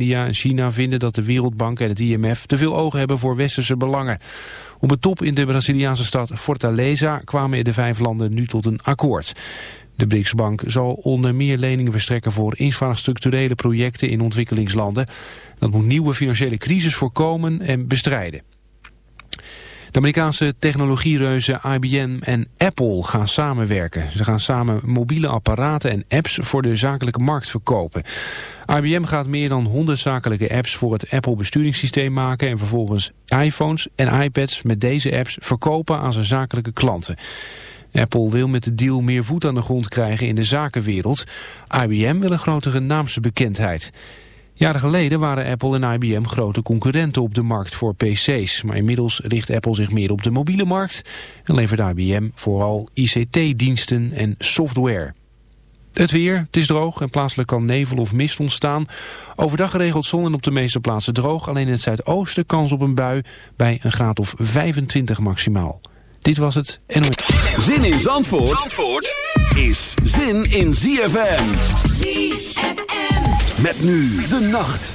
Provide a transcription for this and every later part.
India en China vinden dat de Wereldbank en het IMF te veel ogen hebben voor westerse belangen. Op een top in de Braziliaanse stad Fortaleza kwamen de vijf landen nu tot een akkoord. De BRICS-bank zal onder meer leningen verstrekken voor infrastructurele projecten in ontwikkelingslanden. Dat moet nieuwe financiële crisis voorkomen en bestrijden. De Amerikaanse technologiereuzen IBM en Apple gaan samenwerken. Ze gaan samen mobiele apparaten en apps voor de zakelijke markt verkopen. IBM gaat meer dan 100 zakelijke apps voor het Apple besturingssysteem maken... en vervolgens iPhones en iPads met deze apps verkopen aan zijn zakelijke klanten. Apple wil met de deal meer voet aan de grond krijgen in de zakenwereld. IBM wil een grotere naamsbekendheid. Jaren geleden waren Apple en IBM grote concurrenten op de markt voor pc's. Maar inmiddels richt Apple zich meer op de mobiele markt... en levert IBM vooral ICT-diensten en software. Het weer, het is droog en plaatselijk kan nevel of mist ontstaan. Overdag geregeld zon en op de meeste plaatsen droog. Alleen in het zuidoosten kans op een bui bij een graad of 25 maximaal. Dit was het NOS. Zin in Zandvoort, Zandvoort is zin in ZFM. ZFM. Met nu de nacht.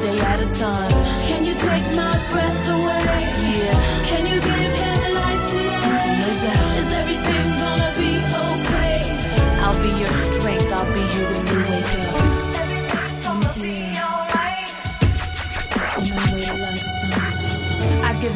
Day at a time. Can you take my breath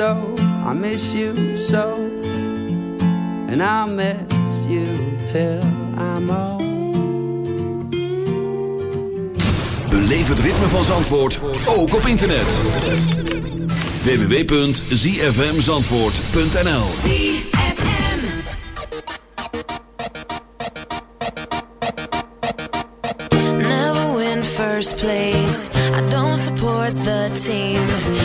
so, I miss you so. And I'll miss you till I'm old. Beleef het ritme van Zandvoort ook op internet. www.zfmzandvoort.nl Never win first place. Support the team.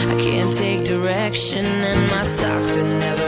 I can't take direction, and my socks are never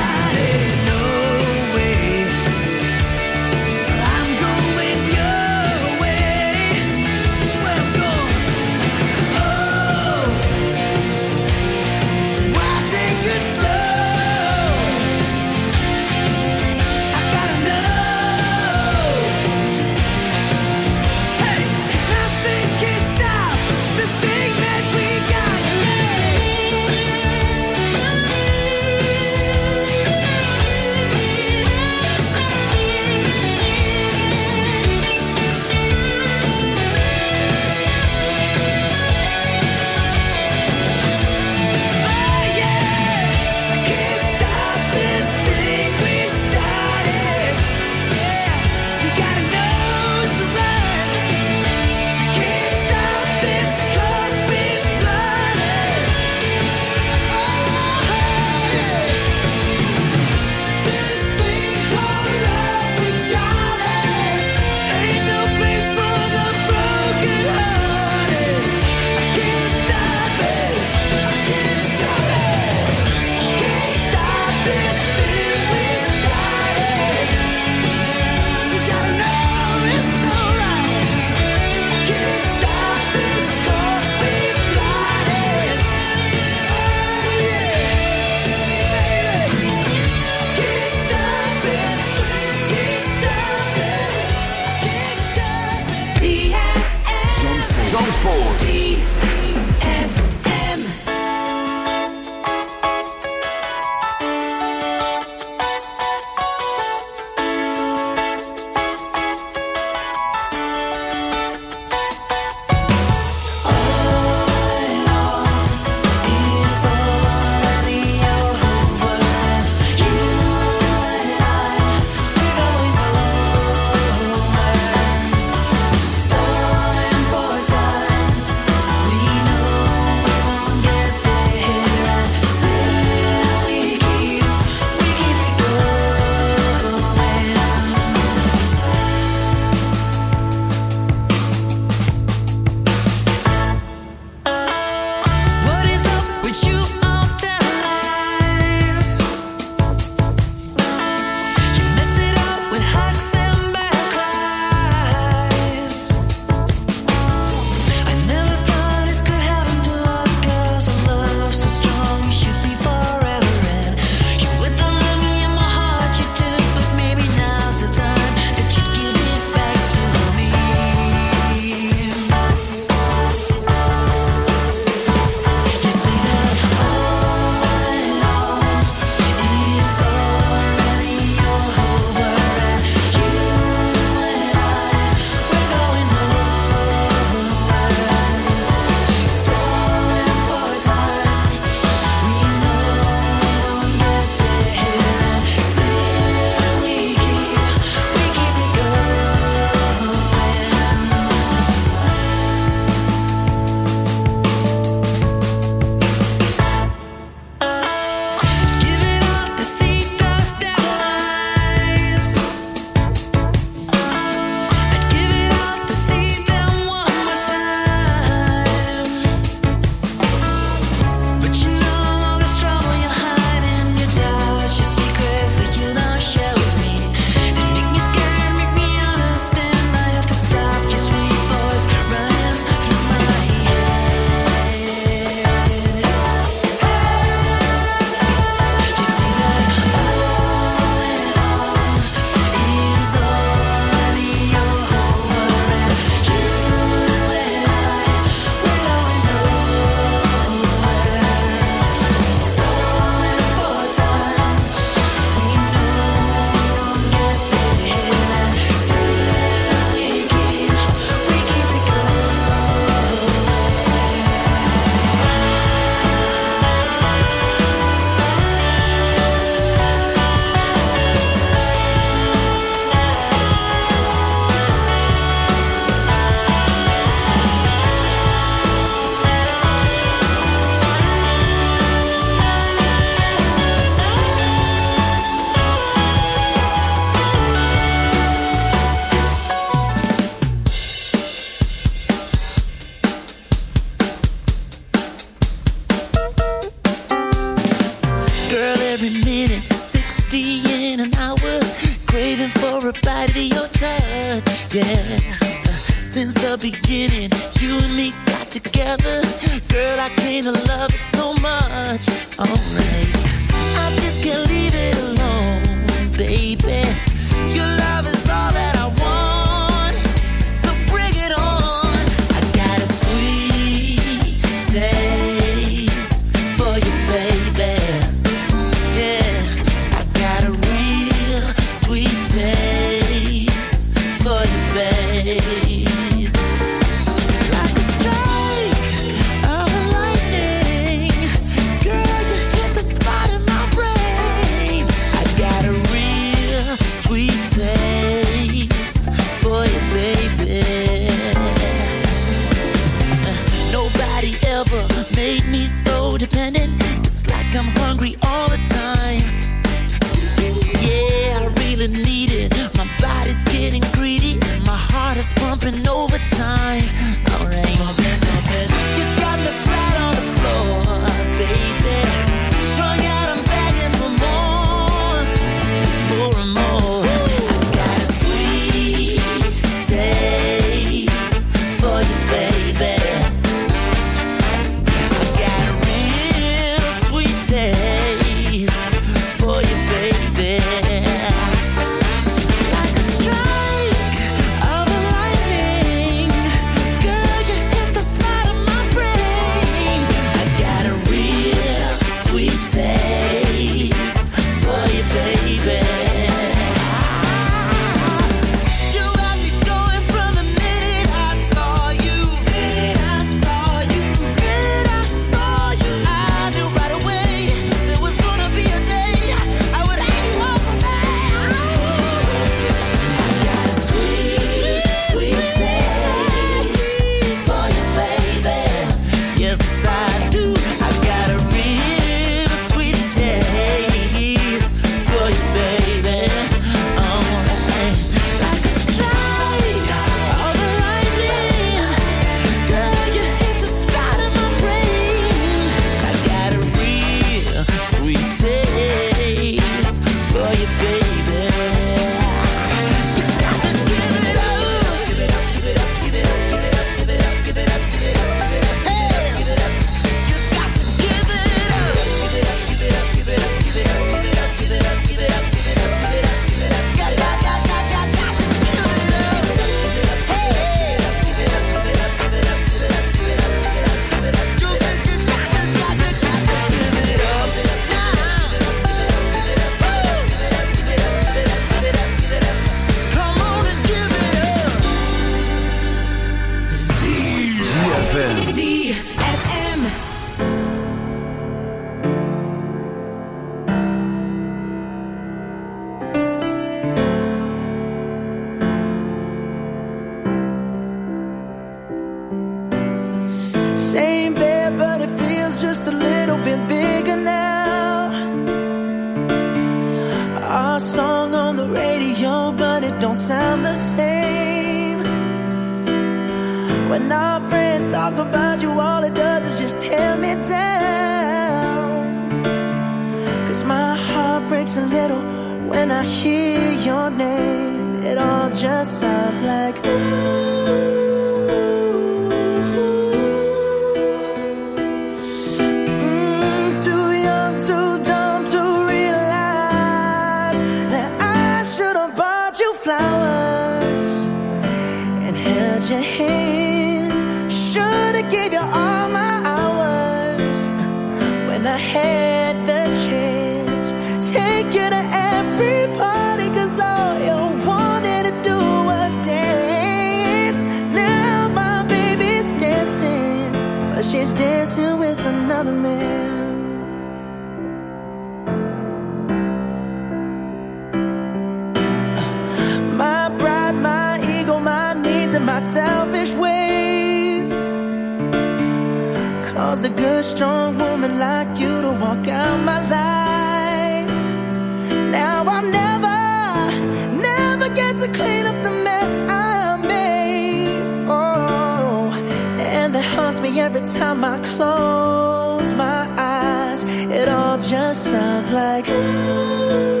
haunts me every time I close my eyes. It all just sounds like. Ooh.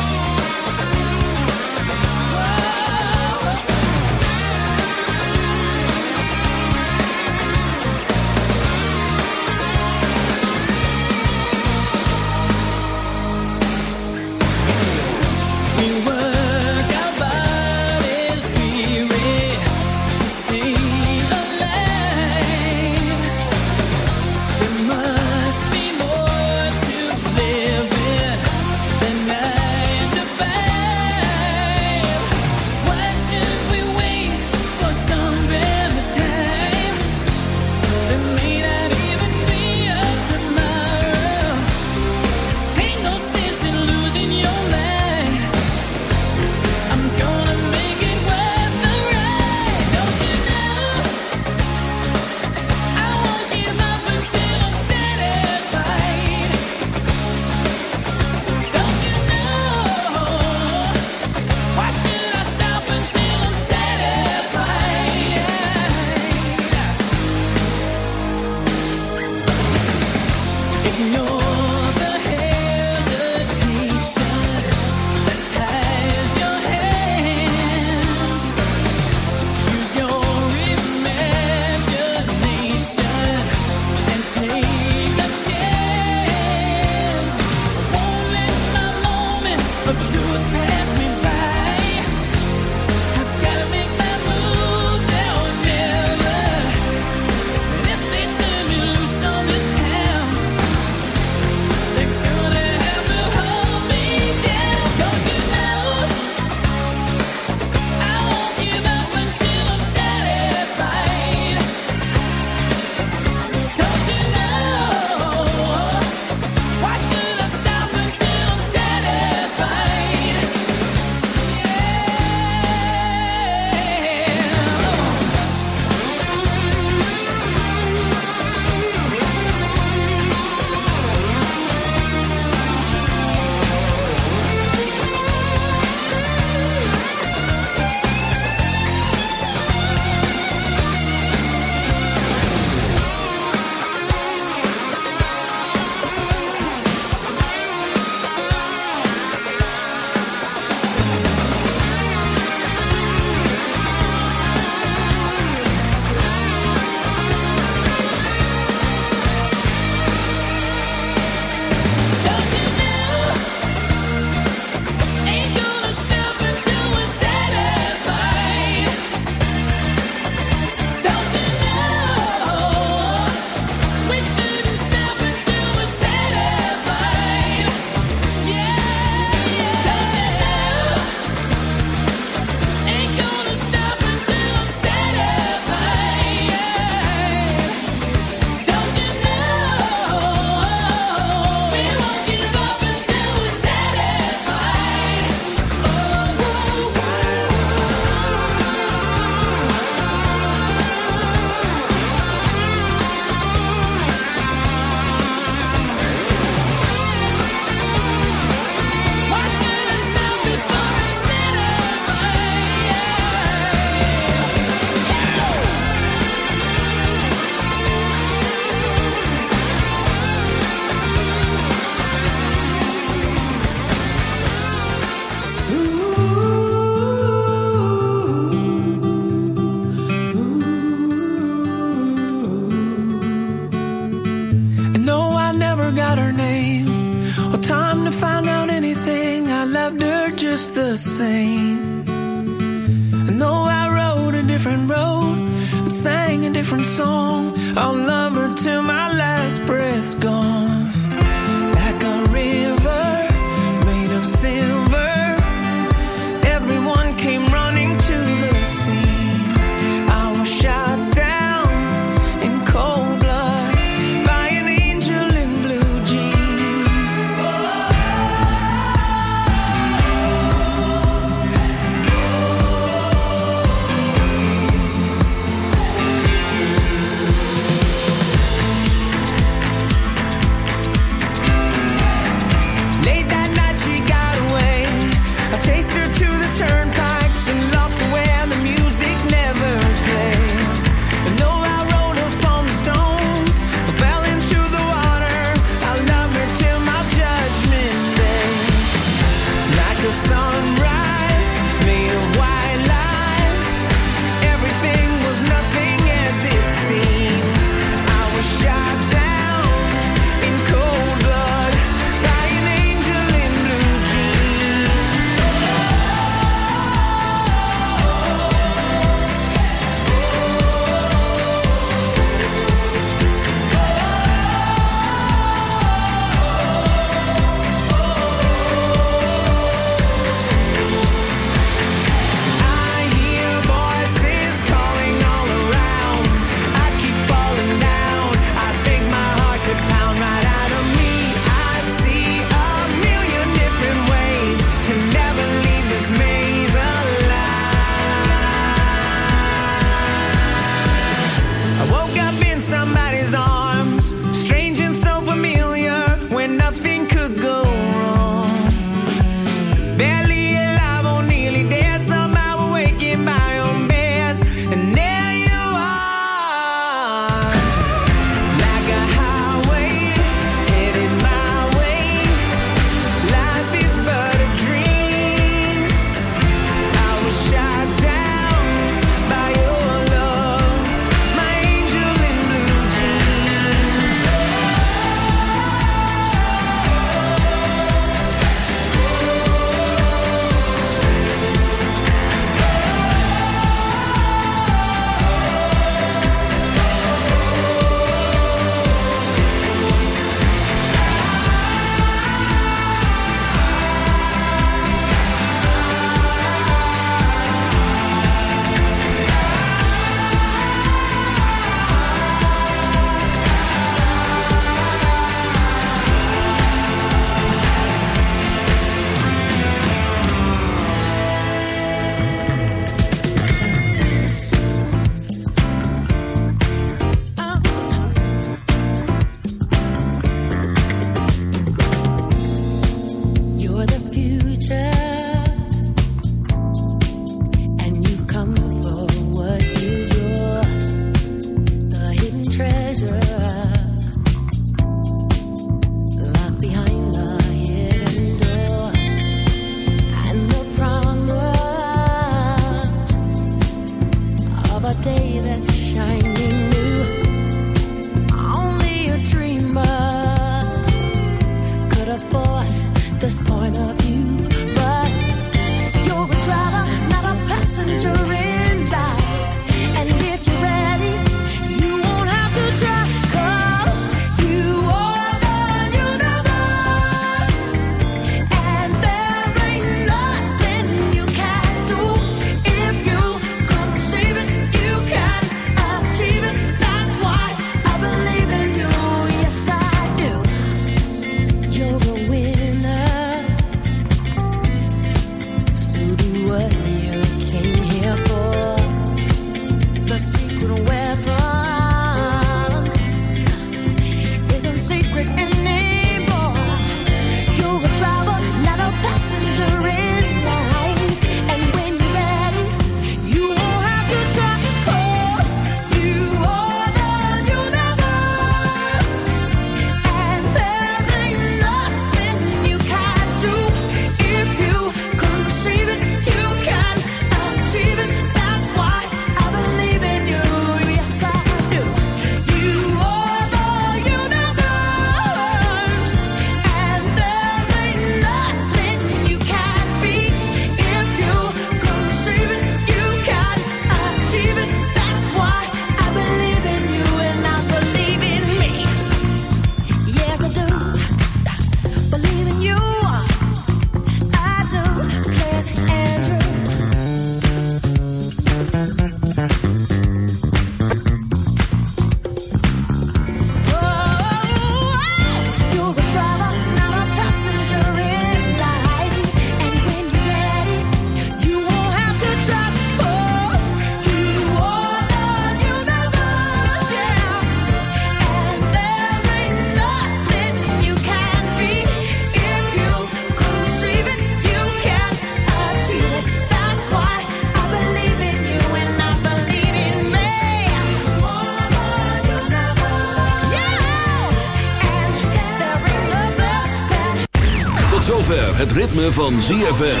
Ritme van ZFM.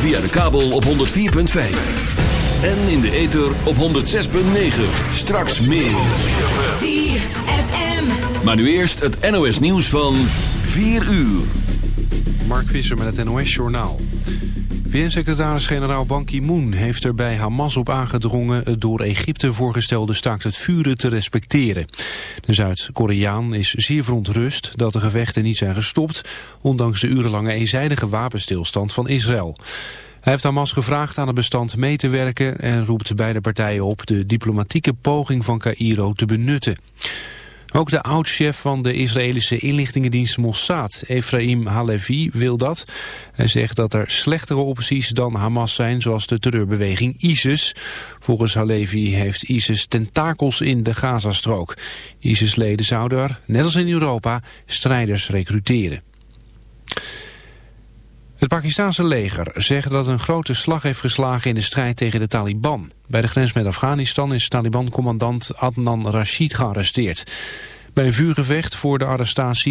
Via de kabel op 104.5. En in de ether op 106.9. Straks meer. ZFM. Maar nu eerst het NOS nieuws van 4 uur. Mark Visser met het NOS-journaal. VN-secretaris-generaal Ban Ki-moon heeft er bij Hamas op aangedrongen... het door Egypte voorgestelde staakt het vuren te respecteren. De Zuid-Koreaan is zeer verontrust dat de gevechten niet zijn gestopt... ondanks de urenlange eenzijdige wapenstilstand van Israël. Hij heeft Hamas gevraagd aan het bestand mee te werken... en roept beide partijen op de diplomatieke poging van Cairo te benutten. Ook de oud-chef van de Israëlische inlichtingendienst Mossad, Efraim Halevi, wil dat. Hij zegt dat er slechtere opties dan Hamas zijn, zoals de terreurbeweging ISIS. Volgens Halevi heeft ISIS tentakels in de Gazastrook. ISIS-leden zouden er, net als in Europa, strijders recruteren. Het Pakistanse leger zegt dat een grote slag heeft geslagen in de strijd tegen de Taliban. Bij de grens met Afghanistan is Taliban-commandant Adnan Rashid gearresteerd. Bij een vuurgevecht voor de arrestatie